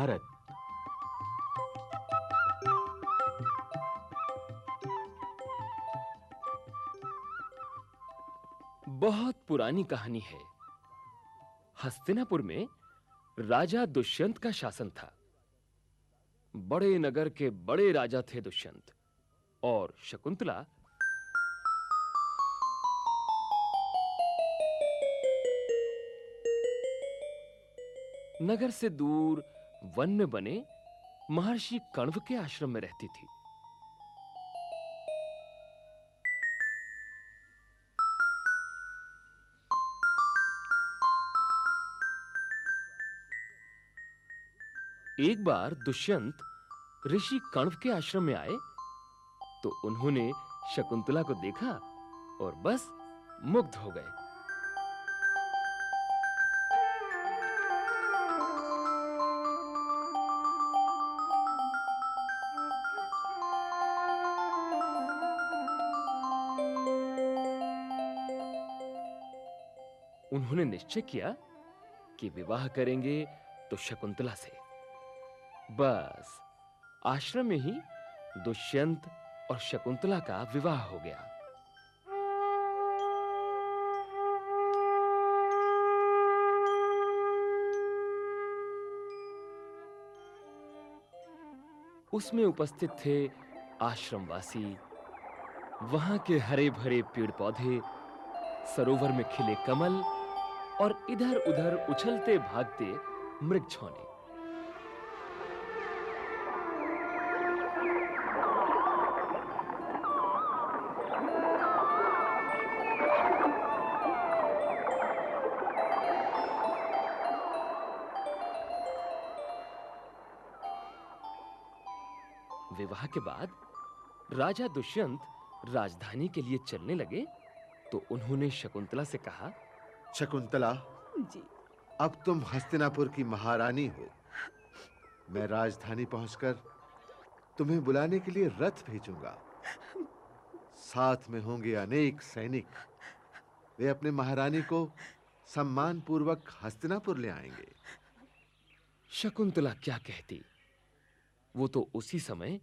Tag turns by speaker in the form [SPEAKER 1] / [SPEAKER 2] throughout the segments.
[SPEAKER 1] भारत।
[SPEAKER 2] बहुत पुरानी कहानी है। हस्तिनापुर में राजा दुष्यंत का शासन था। बड़े नगर के बड़े राजा थे दुष्यंत और शकुंतला। नगर से दूर वन में बने महर्षि कण्व के आश्रम में रहती थी। एक बार दुष्यंत ऋषि कण्व के आश्रम में आए तो उन्होंने शकुंतला को देखा और बस मुग्ध हो गए। उन्होंने निश्चय किया कि विवाह करेंगे तो शकुंतला से। बस, आश्रम में ही दुष्यंत और शकुंतला का विवाह हो गया। उसमें उपस्थित थे आश्रमवासी, वहाँ के हरे भरे पेड़ पौधे, सरोवर में खिले कमल और इधर-उधर उछलते भागते मृग छौने विवाह के बाद राजा दुष्यंत राजधानी के लिए चलने लगे तो उन्होंने शकुंतला से कहा
[SPEAKER 3] शकुंतला
[SPEAKER 4] जी।
[SPEAKER 3] अब तुम हस्तिनापुर की महारानी हो। मैं राजधानी पहुंचकर तुम्हें बुलाने के लिए रथ भेजूँगा। साथ में होंगे अनेक सैनिक। वे अपने महारानी को सम्मान पूर्वक हस्तिनापुर ले आएँगे।
[SPEAKER 2] शकुंतला क्या कहती? वो तो उसी समय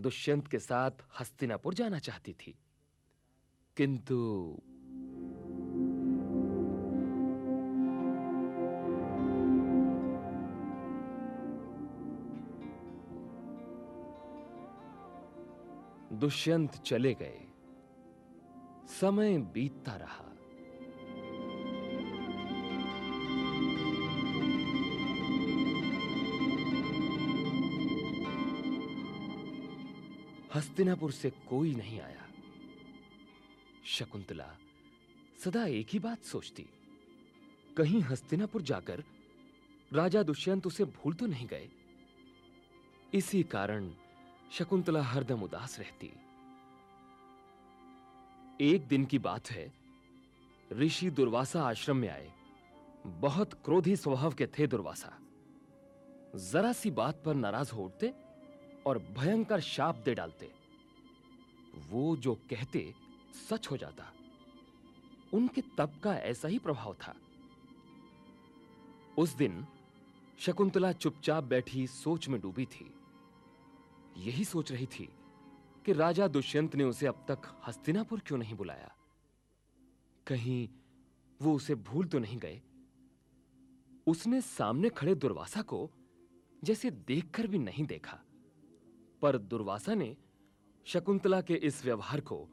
[SPEAKER 2] दुष्यंत के साथ हस्तिनापुर जाना चाहती थी। किंतु दुष्यंत चले गए। समय बीतता रहा। हस्तिनापुर से कोई नहीं आया। शकुंतला सदा एक ही बात सोचती। कहीं हस्तिनापुर जाकर राजा दुष्यंत उसे भूल तो नहीं गए। इसी कारण शकुंतला हरदम उदास रहती। एक दिन की बात है, ऋषि दुर्वासा आश्रम में आए। बहुत क्रोधी स्वभाव के थे दुर्वासा। जरा सी बात पर नाराज़ हो उठते और भयंकर शाप दे डालते। वो जो कहते, सच हो जाता। उनके तप का ऐसा ही प्रभाव था। उस दिन शकुंतला चुपचाप बैठी सोच में डूबी थी। यही सोच रही थी कि राजा दुष्यंत ने उसे अब तक हस्तिनापुर क्यों नहीं बुलाया? कहीं वो उसे भूल तो नहीं गए? उसने सामने खड़े दुर्वासा को जैसे देखकर भी नहीं देखा, पर दुर्वासा ने शकुंतला के इस व्यवहार को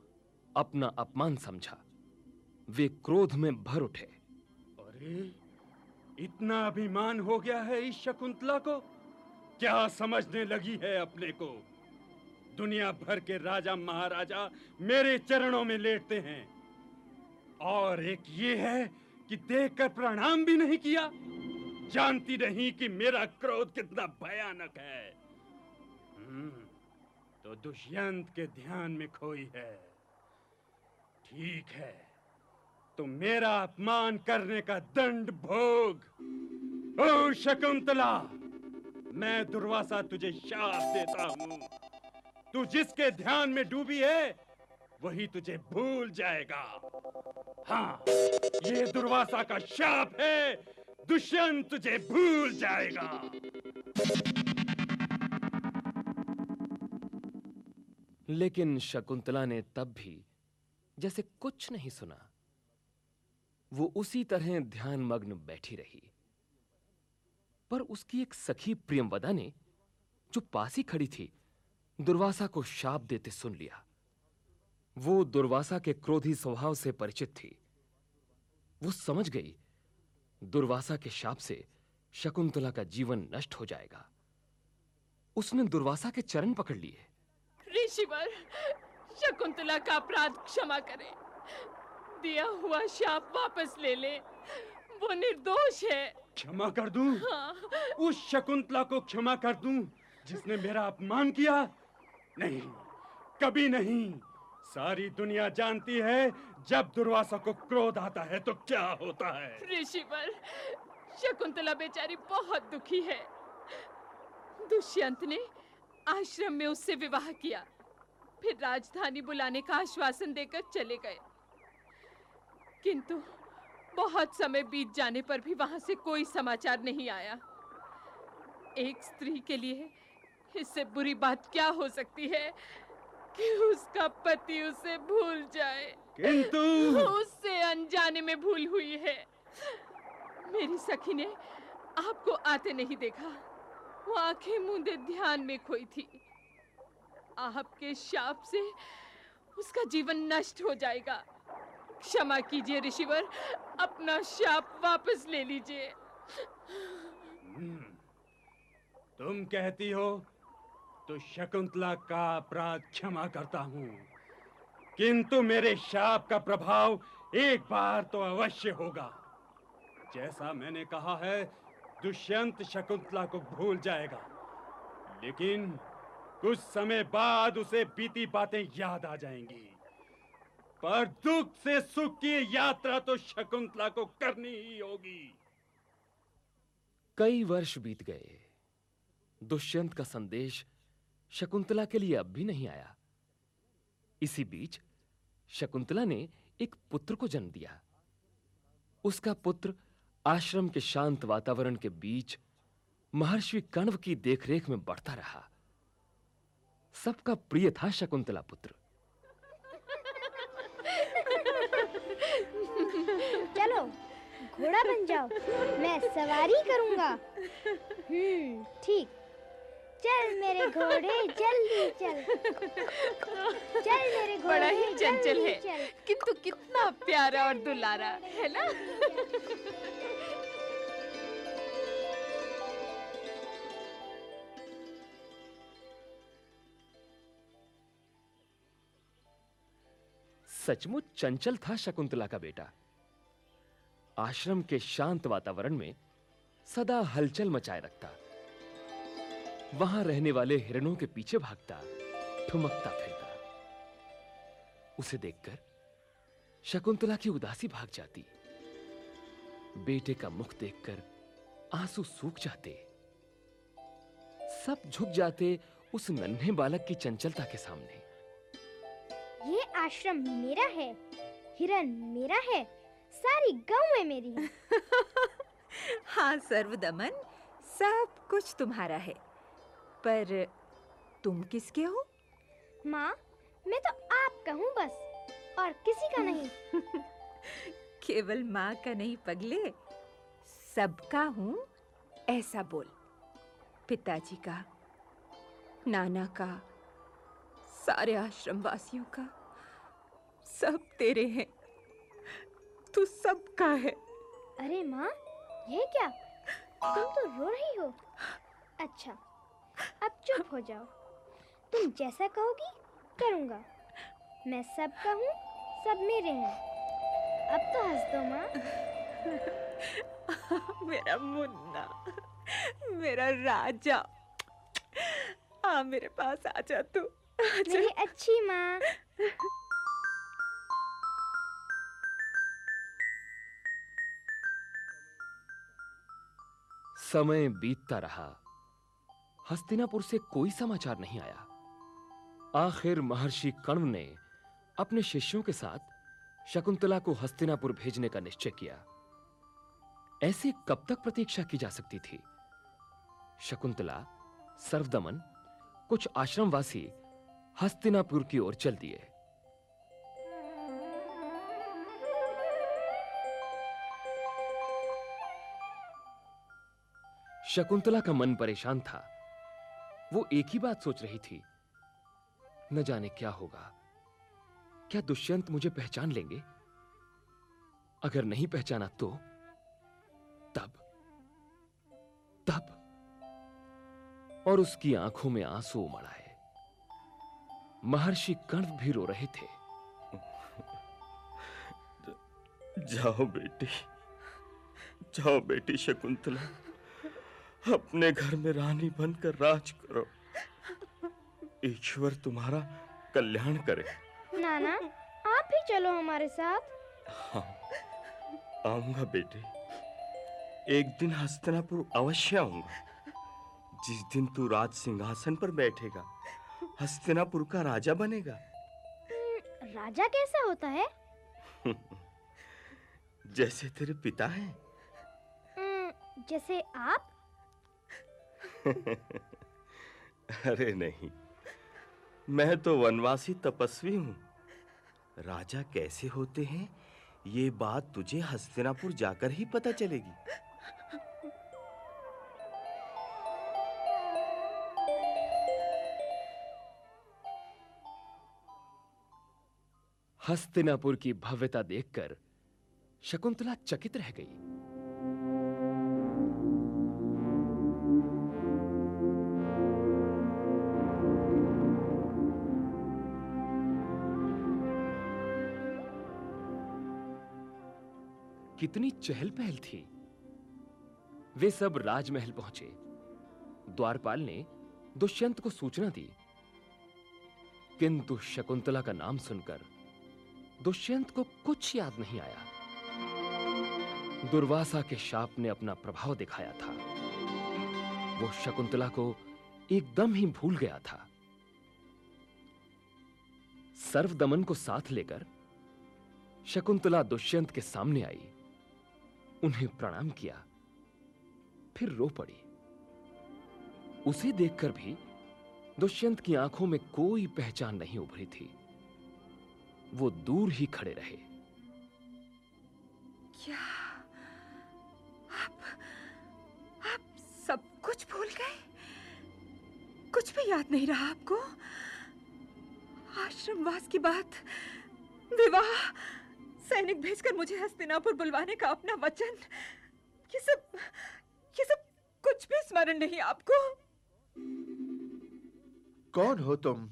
[SPEAKER 2] अपना अपमान समझा। वे क्रोध में भर उठे।
[SPEAKER 5] अरे, इतना अभिमान हो गया है इस शकुंतला को? क्या समझने लगी है अपने को? दुनिया भर के राजा महाराजा मेरे चरणों में लेटते हैं। और एक ये है कि देखकर प्रणाम भी नहीं किया। जानती नहीं कि मेरा क्रोध कितना भयानक है। हम्म, तो दुष्यंत के ध्यान में खोई है। ठीक है तो मेरा अपमान करने का दंड भोग। ओ शकुंतला! मैं दुर्वासा तुझे शाप देता हूँ। तू जिसके ध्यान में डूबी है, वही तुझे भूल जाएगा। हाँ ये दुर्वासा का शाप है, दुष्यंत तुझे भूल जाएगा।
[SPEAKER 2] लेकिन शकुंतला ने तब भी जैसे कुछ नहीं सुना। वो उसी तरह ध्यानमग्न बैठी रही। पर उसकी एक सखी प्रियमवदा ने जो पास ही खड़ी थी, दुर्वासा को शाप देते सुन लिया। वो दुर्वासा के क्रोधी स्वभाव से परिचित थी। वो समझ गई, दुर्वासा के शाप से शकुंतला का जीवन नष्ट हो जाएगा। उसने दुर्वासा के चरण पकड़ लिए।
[SPEAKER 4] ऋषिवर, शकुंतला का अपराध क्षमा करें। दिया हुआ शाप वापस ले ले। वो निर्दोष है।
[SPEAKER 5] क्षमा कर दूँ?
[SPEAKER 4] हाँ,
[SPEAKER 5] उस शकुंतला को क्षमा कर दूँ जिसने मेरा अपमान किया? नहीं कभी नहीं। सारी दुनिया जानती है जब दुर्वासा को क्रोध आता है तो क्या होता है?
[SPEAKER 4] ऋषिवर शकुंतला बेचारी बहुत दुखी है। दुष्यंत ने आश्रम में उससे विवाह किया। फिर राजधानी बुलाने का आश्वासन देकर चले गए। किंतु बहुत समय बीत जाने पर भी वहाँ से कोई समाचार नहीं आया। एक स्त्री के लिए इससे बुरी बात क्या हो सकती है कि उसका पति उसे भूल जाए?
[SPEAKER 5] किंतु
[SPEAKER 4] उससे अनजाने में भूल हुई है। मेरी सखी ने आपको आते नहीं देखा। वो आँखें मूंदे ध्यान में खोई थी। आपके शाप से उसका जीवन नष्ट हो जाएगा। क्षमा कीजिए ऋषिवर। अपना शाप वापस ले लीजिए।
[SPEAKER 5] हम्म, तुम कहती हो तो शकुंतला का अपराध क्षमा करता हूँ। किंतु मेरे शाप का प्रभाव एक बार तो अवश्य होगा। जैसा मैंने कहा है दुष्यंत शकुंतला को भूल जाएगा। लेकिन कुछ समय बाद उसे बीती बातें याद आ जाएँगी। पर दुख से सुख की यात्रा तो शकुंतला को करनी ही होगी।
[SPEAKER 2] कई वर्ष बीत गए। दुष्यंत का संदेश शकुंतला के लिए अब भी नहीं आया। इसी बीच शकुंतला ने एक पुत्र को जन्म दिया। उसका पुत्र आश्रम के शांत वातावरण के बीच महर्षि कण्व की देखरेख में बढ़ता रहा। सबका प्रिय था शकुंतला पुत्र।
[SPEAKER 6] घोड़ा बन जाओ। मैं सवारी करूँगा। हम्म ठीक। चल मेरे घोड़े जल्दी चल। चल मेरे घोड़े
[SPEAKER 4] बड़ा ही चंचल है। किंतु कितना प्यारा और दुलारा है ना?
[SPEAKER 2] सचमुच चंचल था शकुंतला का बेटा। आश्रम के शांत वातावरण में सदा हलचल मचाए रखता। वहाँ रहने वाले हिरणों के पीछे भागता, ठुमकता फिरता। उसे देखकर शकुंतला की उदासी भाग जाती। बेटे का मुख देखकर आँसू सूख जाते। सब झुक जाते उस नन्हे बालक की चंचलता के सामने।
[SPEAKER 6] ये आश्रम मेरा है हिरन मेरा है। सारी गौ मेरी। है
[SPEAKER 7] हाँ सर्वदमन सब कुछ तुम्हारा है। पर तुम किसके हो?
[SPEAKER 6] माँ मैं तो आपका हूँ बस और किसी का नहीं।
[SPEAKER 7] केवल माँ का नहीं पगले। सबका हूँ ऐसा बोल। पिताजी का नाना का सारे आश्रम वासियों का सब तेरे हैं। तू सबका है।
[SPEAKER 6] अरे माँ ये क्या? तुम तो रो रही हो। अच्छा अब चुप हो जाओ। तुम जैसा कहोगी करूँगा। मैं सबका हूँ सब मेरे हैं। अब तो हंस दो माँ।
[SPEAKER 7] मेरा मुन्ना मेरा राजा। आ मेरे पास आ जा तू।
[SPEAKER 6] मेरी अच्छी माँ।
[SPEAKER 2] समय बीतता रहा। हस्तिनापुर से कोई समाचार नहीं आया। आखिर महर्षि कण्व ने अपने शिष्यों के साथ शकुंतला को हस्तिनापुर भेजने का निश्चय किया। ऐसे कब तक प्रतीक्षा की जा सकती थी? शकुंतला, सर्वदमन, कुछ आश्रमवासी हस्तिनापुर की ओर चल दिए। शकुंतला का मन परेशान था। वो एक ही बात सोच रही थी। न जाने क्या होगा। क्या दुष्यंत मुझे पहचान लेंगे? अगर नहीं पहचाना तो? तब। तब। और उसकी आँखों में आँसू उमड़ आए। महर्षि कण्व भी रो रहे थे।
[SPEAKER 8] जाओ बेटी। जाओ बेटी शकुंतला। अपने घर में रानी बनकर राज करो। ईश्वर तुम्हारा कल्याण करे।
[SPEAKER 6] नाना आप भी चलो हमारे साथ।
[SPEAKER 8] हाँ आऊँगा बेटे। एक दिन हस्तिनापुर अवश्य आऊँगा। जिस दिन तू राज सिंहासन पर बैठेगा हस्तिनापुर का राजा बनेगा।
[SPEAKER 6] राजा कैसा होता है?
[SPEAKER 8] जैसे तेरे पिता हैं।
[SPEAKER 6] जैसे आप?
[SPEAKER 8] अरे नहीं, मैं तो वनवासी तपस्वी हूँ। राजा कैसे होते हैं, ये बात तुझे हस्तिनापुर जाकर ही पता चलेगी।
[SPEAKER 2] हस्तिनापुर की भव्यता देखकर शकुंतला चकित रह गई। कितनी चहल पहल थी। वे सब राजमहल पहुँचे। द्वारपाल ने दुष्यंत को सूचना दी। किंतु शकुंतला का नाम सुनकर दुष्यंत को कुछ याद नहीं आया। दुर्वासा के शाप ने अपना प्रभाव दिखाया था। वो शकुंतला को एकदम ही भूल गया था। सर्वदमन को साथ लेकर शकुंतला दुष्यंत के सामने आई। उन्हें प्रणाम किया। फिर रो पड़ी। उसे देखकर भी दुष्यंत की आँखों में कोई पहचान नहीं उभरी थी। वो दूर ही खड़े रहे।
[SPEAKER 7] क्या आप आप सब कुछ भूल गए? कुछ भी याद नहीं रहा आपको? आश्रमवास की बात, विवाह सैनिक भेजकर मुझे हस्तिनापुर बुलवाने का अपना वचन। ये सब ये सब कुछ भी स्मरण नहीं, आपको?
[SPEAKER 3] कौन हो तुम?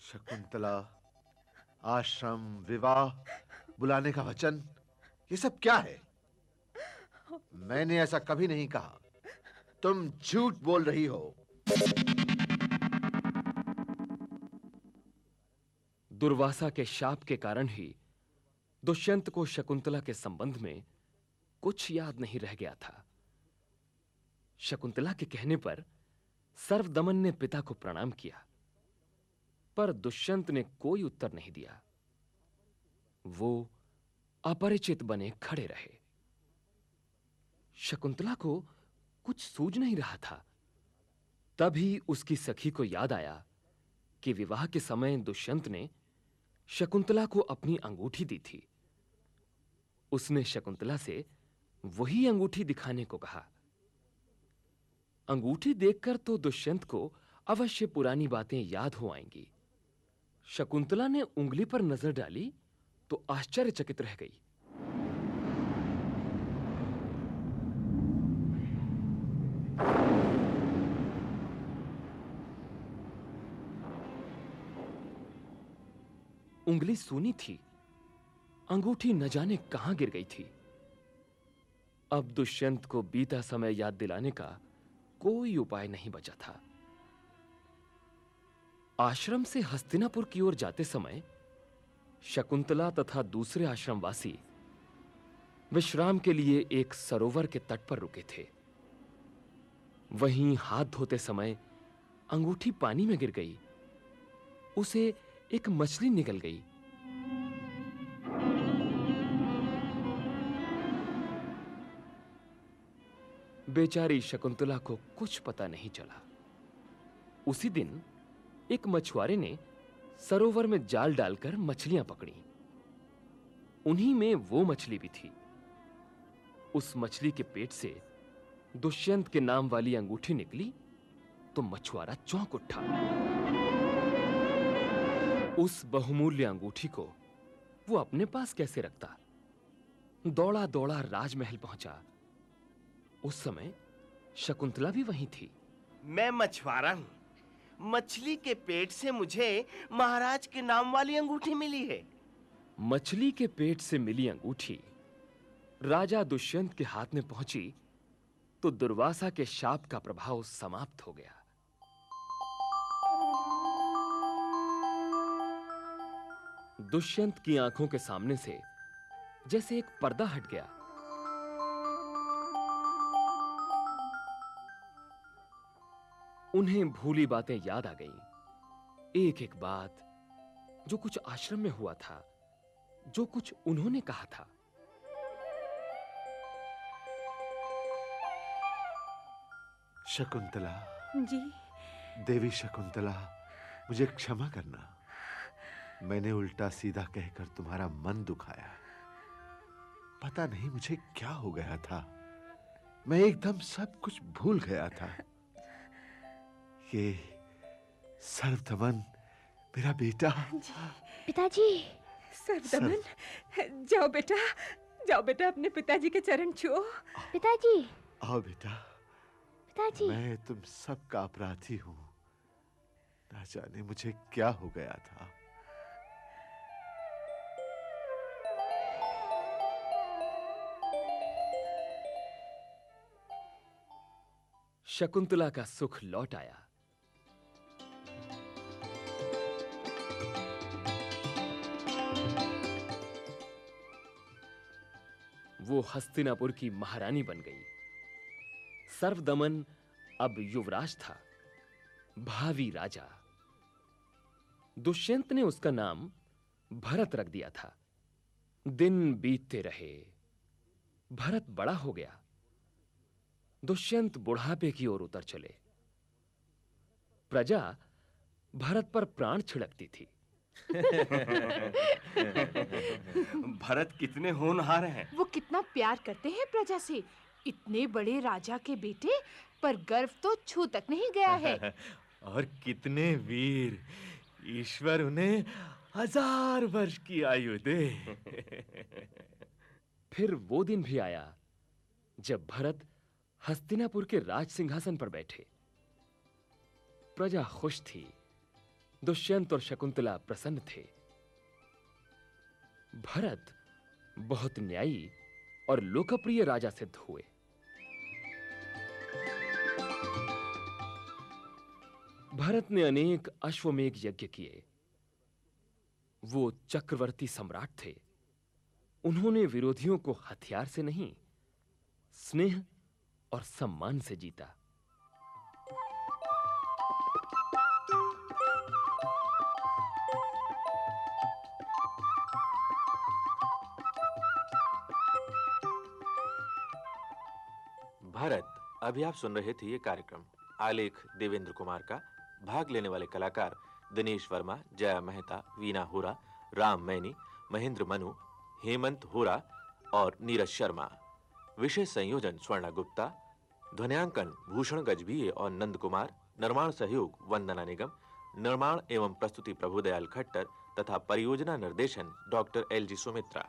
[SPEAKER 3] शकुंतला, आश्रम, विवाह, बुलाने का वचन, ये सब क्या है? मैंने ऐसा कभी नहीं कहा। तुम झूठ बोल रही हो।
[SPEAKER 2] दुर्वासा के शाप के कारण ही दुष्यंत को शकुंतला के संबंध में कुछ याद नहीं रह गया था। शकुंतला के कहने पर सर्वदमन ने पिता को प्रणाम किया, पर दुष्यंत ने कोई उत्तर नहीं दिया। वो अपरिचित बने खड़े रहे। शकुंतला को कुछ सूझ नहीं रहा था। तभी उसकी सखी को याद आया कि विवाह के समय दुष्यंत ने शकुंतला को अपनी अंगूठी दी थी। उसने शकुंतला से वही अंगूठी दिखाने को कहा। अंगूठी देखकर तो दुष्यंत को अवश्य पुरानी बातें याद हो आएँगी। शकुंतला ने उंगली पर नज़र डाली तो आश्चर्यचकित रह गई। उंगली सूनी थी। अंगूठी न जाने कहाँ गिर गई थी। अब दुष्यंत को बीता समय याद दिलाने का कोई उपाय नहीं बचा था। आश्रम से हस्तिनापुर की ओर जाते समय शकुंतला तथा दूसरे आश्रमवासी विश्राम के लिए एक सरोवर के तट पर रुके थे। वहीं हाथ धोते समय अंगूठी पानी में गिर गई। उसे एक मछली निकल गई। बेचारी शकुंतला को कुछ पता नहीं चला। उसी दिन एक मछुआरे ने सरोवर में जाल डालकर मछलियाँ पकड़ी। उन्हीं में वो मछली भी थी। उस मछली के पेट से दुष्यंत के नाम वाली अंगूठी निकली तो मछुआरा चौंक उठा। उस बहुमूल्य अंगूठी को वो अपने पास कैसे रखता? दौड़ा दौड़ा राजमहल पहुँचा। उस समय शकुंतला भी वहीं थी।
[SPEAKER 8] मैं मछुआरा हूँ। मछली के पेट से मुझे महाराज के नाम वाली अंगूठी मिली है।
[SPEAKER 2] मछली के पेट से मिली अंगूठी राजा दुष्यंत के हाथ में पहुँची तो दुर्वासा के शाप का प्रभाव समाप्त हो गया। दुष्यंत की आँखों के सामने से जैसे एक पर्दा हट गया। उन्हें भूली बातें याद आ गईं। एक एक बात जो कुछ आश्रम में हुआ था जो कुछ उन्होंने कहा था।
[SPEAKER 3] शकुंतला।
[SPEAKER 7] जी।
[SPEAKER 3] देवी शकुंतला मुझे क्षमा करना। मैंने उल्टा सीधा कहकर तुम्हारा मन दुखाया। पता नहीं मुझे क्या हो गया था। मैं एकदम सब कुछ भूल गया था। ये सर्वदमन मेरा बेटा।
[SPEAKER 6] पिताजी।
[SPEAKER 7] सरदमन जाओ बेटा जाओ बेटा अपने पिताजी के चरण छुओ।
[SPEAKER 6] पिताजी।
[SPEAKER 3] आओ बेटा।
[SPEAKER 6] पिताजी।
[SPEAKER 3] मैं तुम सबका अपराधी हूँ। ना जाने मुझे क्या हो गया था।
[SPEAKER 2] शकुंतला का सुख लौट आया। वो हस्तिनापुर की महारानी बन गई। सर्वदमन अब युवराज था, भावी राजा। दुष्यंत ने उसका नाम भरत रख दिया था। दिन बीतते रहे, भरत बड़ा हो गया। दुष्यंत बुढ़ापे की ओर उतर चले। प्रजा भरत पर प्राण छिड़कती थी।
[SPEAKER 8] भरत कितने होनहार हैं।
[SPEAKER 9] वो कितना प्यार करते हैं प्रजा से। इतने बड़े राजा के बेटे पर गर्व तो छू तक नहीं गया है।
[SPEAKER 1] और कितने वीर। ईश्वर उन्हें हज़ार वर्ष की आयु दे।
[SPEAKER 2] फिर वो दिन भी आया जब भरत हस्तिनापुर के राज सिंहासन पर बैठे। प्रजा खुश थी। दुष्यंत और शकुंतला प्रसन्न थे। भरत बहुत न्यायी और लोकप्रिय राजा सिद्ध हुए। भरत ने अनेक अश्वमेघ यज्ञ किए। वो चक्रवर्ती सम्राट थे। उन्होंने विरोधियों को हथियार से नहीं, स्नेह और सम्मान से जीता।
[SPEAKER 1] भारत, अभी आप सुन रहे थे ये कार्यक्रम। आलेख देवेंद्र कुमार का, भाग लेने वाले कलाकार दिनेश वर्मा, जया मेहता, वीना होरा, राम मैनी, महेंद्र मनु, हेमंत होरा और नीरज शर्मा। विषय संयोजन स्वर्णा गुप्ता, ध्वनियांकन भूषण गजबीय और नंद कुमार, निर्माण सहयोग वंदना निगम, निर्माण एवं प्रस्तुति प्रभुदयाल खट्टर तथा परियोजना निर्देशन डॉक्टर एल जी सुमित्रा।